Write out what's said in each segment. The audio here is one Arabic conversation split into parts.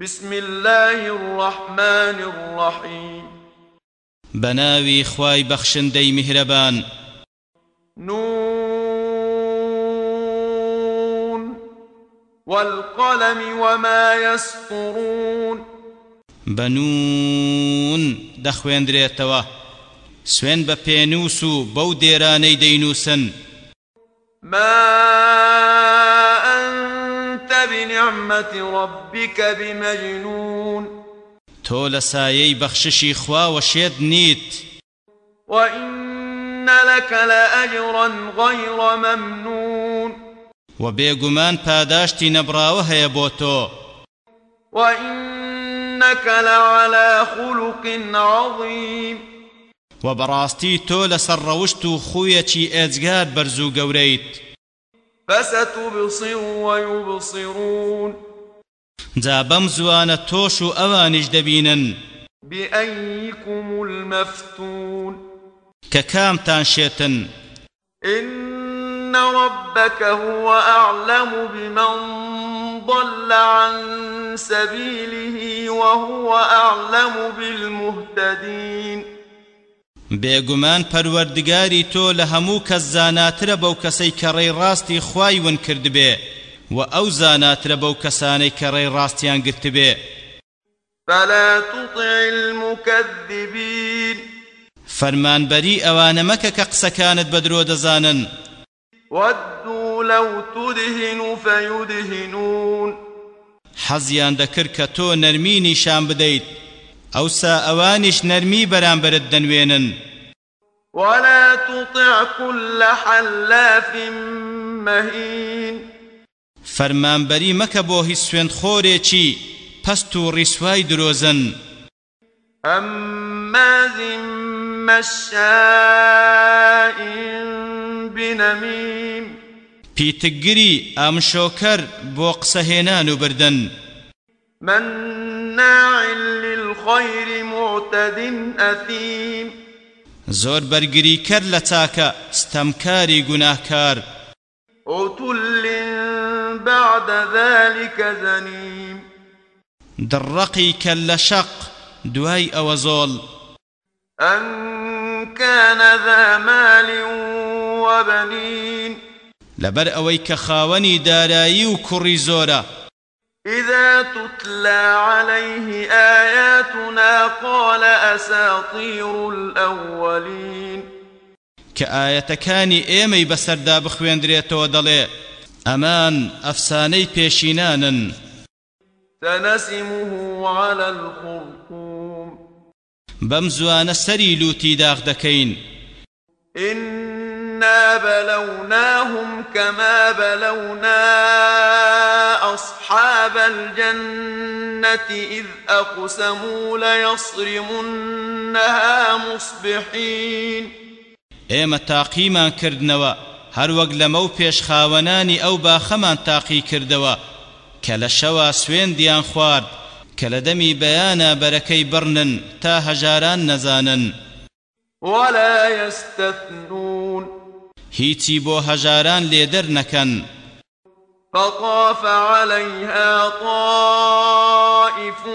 بسم الله الرحمن الرحيم بەناوی خوای بەخشندەی میهرەبان نون والقلم وما يسطرون. بە نوون دەخوێندرێتەوە سوێند بە پێنووس و بەو دێڕانەی دەینووسن ما بنعمة ربك بمجنون. تۆ لە سایەی بەخششی خواوە شێت نیت وإن لك لأجرا غير ممنون. و بێگومان پاداشتی نەبڕاوەیە بۆ تۆ وإنك لعلى خلق عظيم. وبراستي تول سروشتو خويتي ازگار برزو قوريت فستبصر ويبصرون. جا بەم زوانە تۆش و ئەوانیش دەبینن. بأيكم المفتون. ككام تانشيتن إن ربك هو أعلم بمن ضل عن سبيله وهو أعلم بالمهتدين. بێگومان پەروەردگاری تۆ لە هەموو کەس زاناترە بەو کەسەی کە ڕێی ڕاستی خوای ون کردبێ و ئەو زاناترە بەو کەسانەی کە ڕێی ڕاستیان گرتبێ. فلا تطع المكذبين. فەرمانبەری ئەوانە مەکە کە قسەکانت بەدرۆ دەزانن. ودوا لو تدهن فيدهنون. حەزیان دەکرد کە تۆ نەرمینی شان بدەیت. ئەوسا ئەوانیش نەرمی بەرامبرت دەنوێنن ولا تطع كل حلاف مهين. فەرمانبەری مەکە بۆ هیچ سوێند خۆرێکی پەست و ڕیسوای درۆزن هماز مشاء بنميم. پیتگری ئامشۆکەر بۆ قسەهێنان و بردن. مناع للخير معتد أثيم زۆر بەرگریکەر لە چاکە ستەمکاری گوناهکار عتل بعد ذلك زنيم دڵڕەقی کەللەڕەق دوای ئەوە زۆڵ أن كان ذا مال وبنين. لەبەر ئەوەی کە خاوەنی دارایی و کوڕی زۆرە إذا تتلى عليه آياتنا قال أساطير الأولين. كآية كاني إيمي بسردا بخوين دريتو دلي أمان أفساني بيشينانا سنسمه على الخرطوم. بمزوان سري لوتي داغ دكين. إنا بلوناهم كما بلونا الجنة إذ أقسموا ليصرمنها مصبحين. ئێمە تاقیمان کردنەوە. هەروەک لەمە و پێشخاوەنانی ئەو باخەمان تاقی کردەوە کە لە شەوە سوێندیان خوارد کە لە دەمی بەیانە بەرەکەی بڕنن تا هەژاران نەزانن. ولا يستثنون. هیچی بۆ هەژاران لێدەر نەکەن. فطاف عليها طائف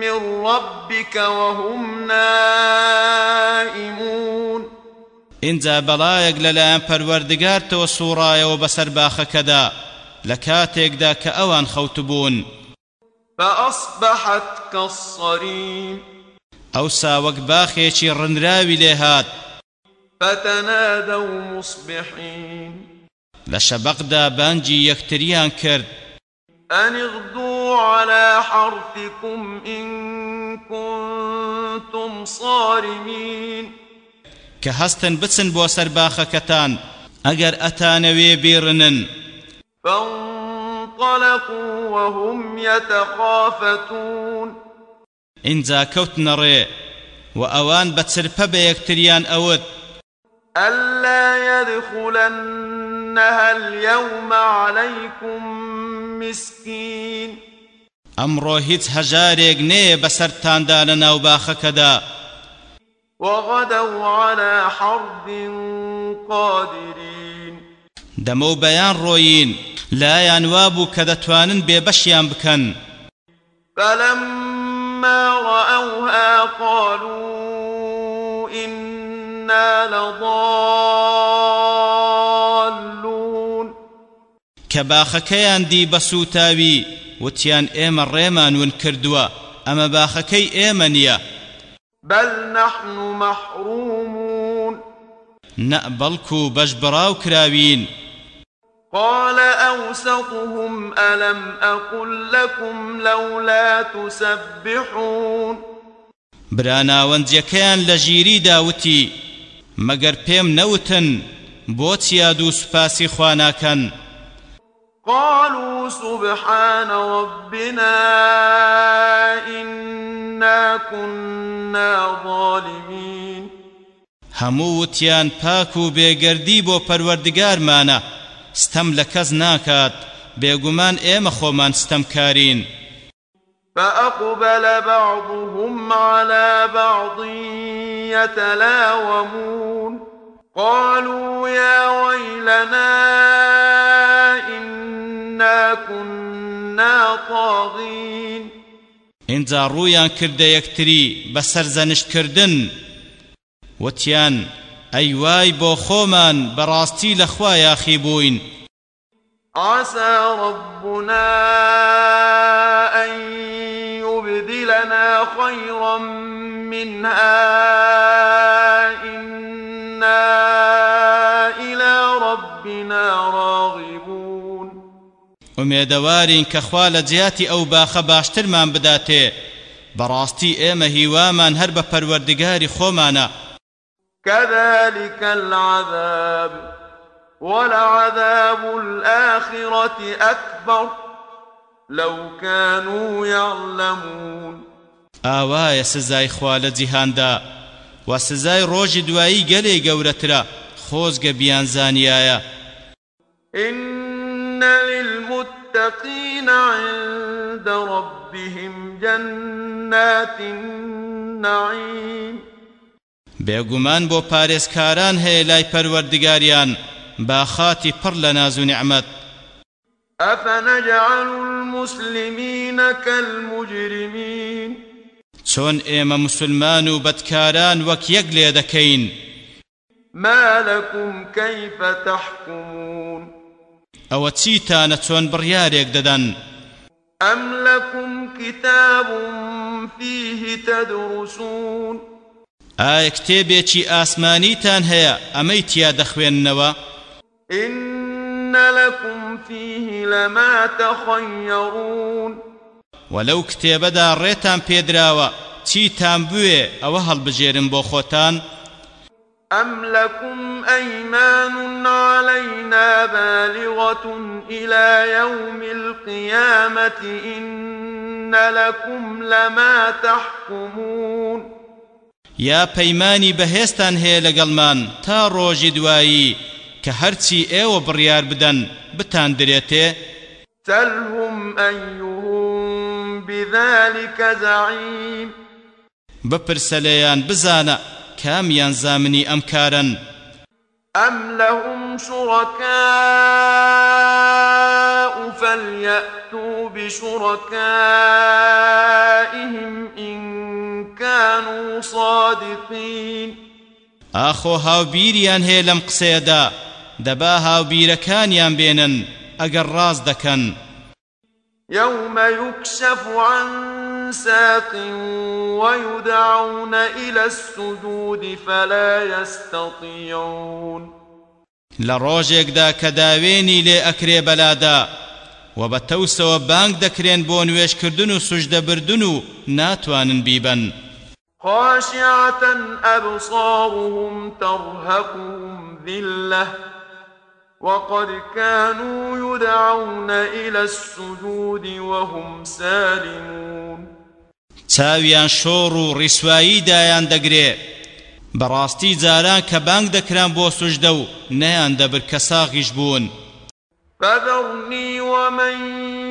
من ربك وهم نائمون اینجا بەڵایەک لەلایەن پەروەردگارتەوە سوڕایەوە بەسەر باخەکەدا لە کاتێکدا کە ئەوان خەوتبوون فأصبحت كالصريم ئەو ساوەک باخێکی ڕنراوی لێهات فتنادوا مصبحين لە شەبەقدا بانجی یەکتریان کرد. أن اغدوا على حرثكم إن كنتم صارمين. بچن بۆ سەر باخەکەتان ئەگەر ئەتانەوێ بیڕنن. فانطلقوا وهم يتخافتون. اینجا کەوتنە ڕێ و ئەوان بە چرپە بە یەکتریان يدخلنها اليوم عليكم مسكين. ئەمڕۆ هیچ هەژارێک نێ بەسەرتاندا لە ناو باخەکەدا وغدوا على حرد قادرين. دەمە و بەیان ڕۆیین لایان وابوو کە دەتوانن بێبەشیان بکەن. فلما رأوها قالوا إنا لضالون. کە باخەکەیان دی بە سوتاوی وتیان ئێمە ڕێمان ون کردووە. ئەمە باخەکەی ئێمە نییە. بل نحن محرومون. نە بەڵکو بەش بڕاو کراوین. قال أوسطهم ألم أقل لكم لولا تسبحون. براناوەندیەکەیان لە ژیری داوتی. مەگەر پێم نەوتن بۆچیا دوو سوپاسی خواناکەن؟ قالوا سبحان ربنا إنا كنا ظالمين. هەموو وتیان پاک و بێگەردی بۆ پەروەردگارمانە ستەم لە کەس ناکات بێگومان ئێمە خۆمان ستەمکارین. فأقبل بعضهم على بعض يتلاومون. قالوا يا ويلنا إنا كنا طاغين. اینجا ڕوویان کردە یەکتری بە سەرزەنشتکردن وتیان ئەی وای بۆ خۆمان بەڕاستی لەخوا یاخی بووین عسى ربنا أن يبدلنا خيرا منها إنا ومێدەوارین کە خوا لە جیاتی ئەو باخە باشترمان بداتێ. بەڕاستی ئێمە هیوامان هەر بە پەروەردگاری خۆمانە. كذلك العذاب ولعذاب الآخرة أكبر. لو كانوا يعلمون. ئاوایە سزای خوا لە جیهاندا. و سزای ڕۆژی دوایی گەلێ گەورەترە خۆزگە بیانزانیایە. إن للمتقين عند ربهم جنات النعيم بێگومان بۆ پارێزکاران هەیە لای پەروەردگاریان باخاتی پڕ لە ناز و نیعمەت أفنجعل المسلمين كالمجرمين؟ چۆن ئێمە مسلمان و بەدکاران وەک یەک لێ دەکەین؟ ما لكم كيف تحكمون؟ ئەوە چیتانە چۆن بڕیارێک دەدەن؟ ئەم لەکم کتاب فیه تدرسون؟ ئایا کتێبێکی ئاسمانیتان هەیە؟ ئەمەی تیا دەخوێننەوە؟ إن لكم فيه لما تخيرون. ولو كتابدا ريتان بيدراوا تيتان بوي أو هل بجيرن بو خوتان أم لكم أيمان علينا بالغة إلى يوم القيامة إن لكم لما تحكمون یا پەیمانی بەهێستان هەیە لەگەڵمان تا ڕۆژی دوایی کە هەرچی ئێوە بڕیار بدەن بتان درێتێ؟ سلهم أيهم بذلك زعيم بپرسە لێیان بزانە کامیان زامنی ئەم کارن أم لهم شركاء فليأتوا بشركائهم إن كانوا صادقين. ئاخۆ هاوبیریان هەیە لەم قسەیەدا دەبا هاوبیرەکانیان بێنن ئەگەر ڕاز دەکەن يوم يكشف عن ساق ويدعون إلى السجود فلا يستطيعون. لە ڕۆژێکدا کە داوێنی لێ ئەکرێ بەلادا و بە تەوسەوە بانگ دەکرێن بۆ نوێشکردن و سوژدەبردن و ناتوانن بیبەن خاشعة أبصارهم ترهقهم ذلة وقد كانوا يدعون إلى السجود وهم سالمون. چاویان شۆڕ و ڕیسوایی دایان دەگرێ. بەڕاستی جاران کە بانگ دەکران بۆ سوژدە و نەیان دەبرد کە ساغیش بوون. فذرني ومن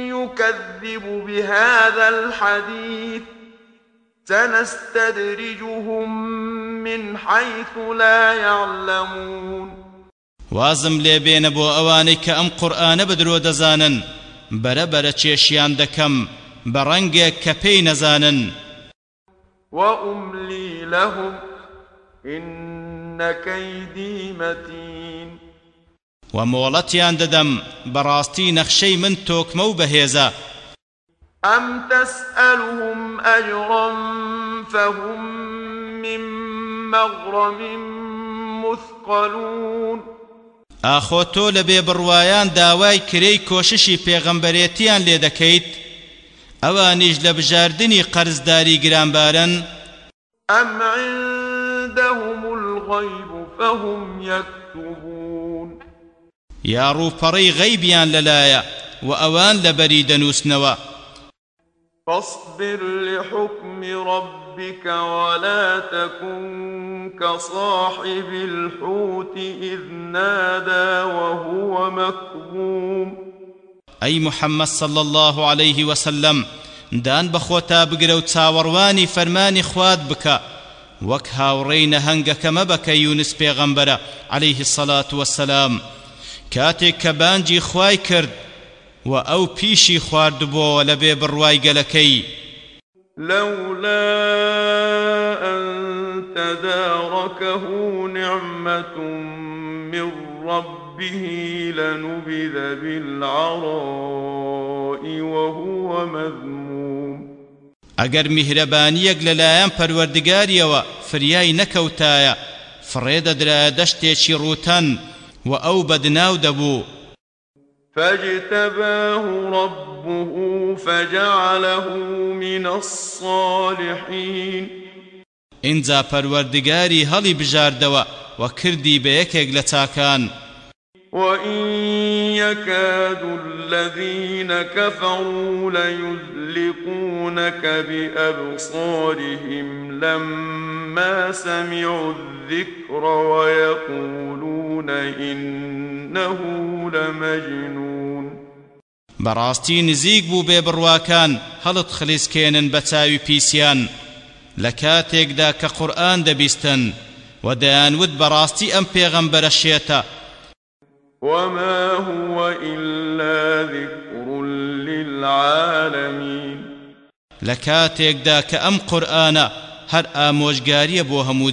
يكذب بهذا الحديث. سنستدرجهم من حيث لا يعلمون. وازم لێ بێنە بۆ ئەوانەی کە ئەم قورئانە بەدرۆ دەزانن بەرەبەرە چێشیان دەکەم بەڕەنگێک کە پێی نەزانن وأملي لهم إن كيدي متين. ومۆڵەتیان دەدەم بەڕاستی نەخشەی من تۆکمە و بەهێزە أم تسألهم أجرا فهم من مغرم مثقلون؟ ئاخۆ تۆ لە بێبڕوایان داوای کرەی کۆششی پێغەمبەرێتیان لێ دەکەیت. ئەوانیش لە بژاردننی قەرزداری گرانبارن. أم عندهم الغيب فهم يكتبون یا ڕووپەڕەی غەیبیان لەلایە و ئەوان لەبەری دەنووسنەوە. فاصبر لحكم ربك ولا تكن كصاحب الحوت إذ نادى وهو مكظوم. ئەی محەممەد صلى الله عليه وسلم دان بەخۆتا بگرە و فەرمانی خواد بکە وەک هاوڕێی نەهەنگەکە مەبەکە یونس عليه الصلاة والسلام. کاتێک کە بانجی خوای کرد و ئەو پیشی خواردبووە لە لولا أن تداركه نعمة من ربه لنبذ بالعراء وهو مذموم. ئەگەر میهرەبانیەک لەلایەن پەروەردگاریەوە فریای نەکەوتایە فڕێدەدرایە دەشتێکی ڕوتەن و ئەو بەدناو دەبوو. فاجتباه ربه فجعله من الصالحين. اینجا پەروەردگاری هەڵی بژاردەوە و کردی چاکان وإن يكاد الذين كفروا ليزلقونك بأبصارهم لما سمعوا الذكر ويقولون إنه لمجنون. بەڕاستی نزیک بوو بێ بڕواکان هەڵت خلیسکێنن بە چاوی پیسیان. لە کاتێکدا کە قورئان دەبیستن و دەیانوت بەڕاستی ئەم پێغەمبەرە شێتە. وما هو إلا ذكر للعالمين. لە کاتێکدا کە ئەم قورئانە هەر ئامۆژگاریە بۆ هەموو